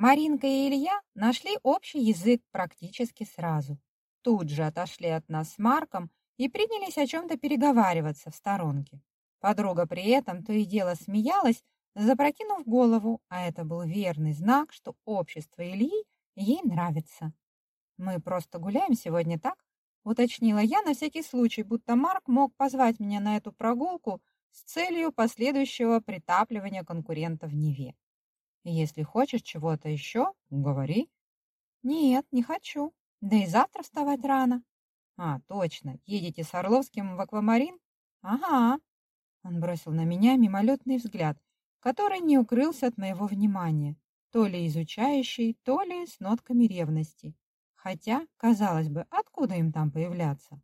Маринка и Илья нашли общий язык практически сразу. Тут же отошли от нас с Марком и принялись о чем-то переговариваться в сторонке. Подруга при этом то и дело смеялась, запрокинув голову, а это был верный знак, что общество Ильи ей нравится. «Мы просто гуляем сегодня, так?» — уточнила я на всякий случай, будто Марк мог позвать меня на эту прогулку с целью последующего притапливания конкурента в Неве. «Если хочешь чего-то еще, говори». «Нет, не хочу. Да и завтра вставать рано». «А, точно, едете с Орловским в аквамарин?» «Ага». Он бросил на меня мимолетный взгляд, который не укрылся от моего внимания, то ли изучающий, то ли с нотками ревности. Хотя, казалось бы, откуда им там появляться?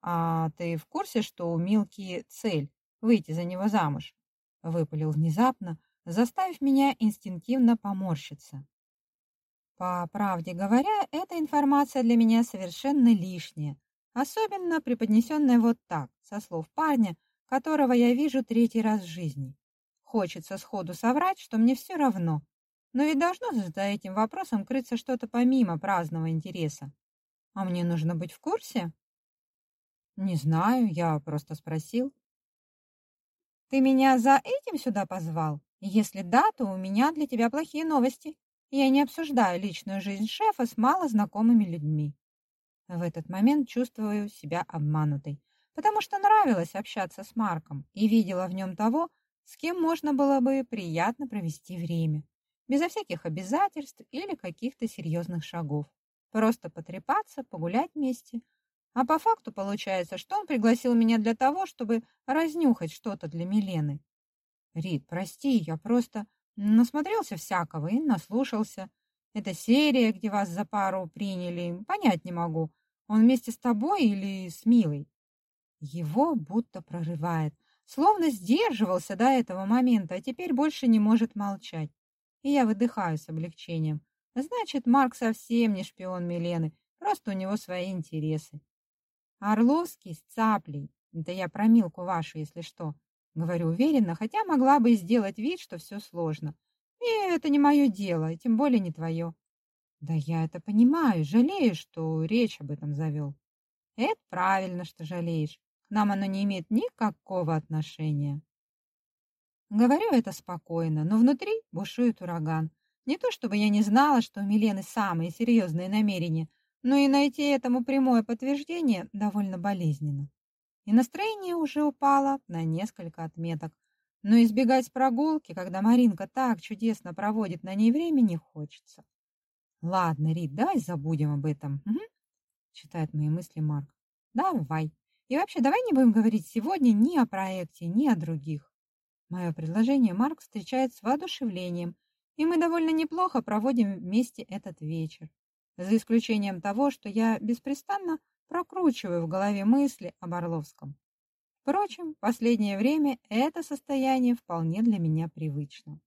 «А ты в курсе, что у Милки цель — выйти за него замуж?» — выпалил внезапно, заставив меня инстинктивно поморщиться. По правде говоря, эта информация для меня совершенно лишняя, особенно преподнесенная вот так, со слов парня, которого я вижу третий раз в жизни. Хочется сходу соврать, что мне все равно, но ведь должно за этим вопросом крыться что-то помимо праздного интереса. А мне нужно быть в курсе? Не знаю, я просто спросил. Ты меня за этим сюда позвал? Если да, то у меня для тебя плохие новости. Я не обсуждаю личную жизнь шефа с малознакомыми людьми. В этот момент чувствую себя обманутой, потому что нравилось общаться с Марком и видела в нем того, с кем можно было бы приятно провести время безо всяких обязательств или каких-то серьезных шагов. Просто потрепаться, погулять вместе. А по факту получается, что он пригласил меня для того, чтобы разнюхать что-то для Милены. Рит, прости, я просто насмотрелся всякого и наслушался. Это серия, где вас за пару приняли, понять не могу. Он вместе с тобой или с Милой? Его будто прорывает. Словно сдерживался до этого момента, а теперь больше не может молчать и я выдыхаю с облегчением. Значит, Марк совсем не шпион Милены, просто у него свои интересы. Орловский с цаплей. Это я про Милку вашу, если что. Говорю уверенно, хотя могла бы сделать вид, что все сложно. И это не мое дело, и тем более не твое. Да я это понимаю, жалею, что речь об этом завел. Это правильно, что жалеешь. К нам оно не имеет никакого отношения. Говорю это спокойно, но внутри бушует ураган. Не то чтобы я не знала, что у Милены самые серьезные намерения, но и найти этому прямое подтверждение довольно болезненно. И настроение уже упало на несколько отметок. Но избегать прогулки, когда Маринка так чудесно проводит на ней время, не хочется. «Ладно, Рит, давай забудем об этом», угу. читает мои мысли Марк. «Давай. И вообще, давай не будем говорить сегодня ни о проекте, ни о других. Мое предложение Марк встречает с воодушевлением, и мы довольно неплохо проводим вместе этот вечер. За исключением того, что я беспрестанно прокручиваю в голове мысли об Орловском. Впрочем, в последнее время это состояние вполне для меня привычно.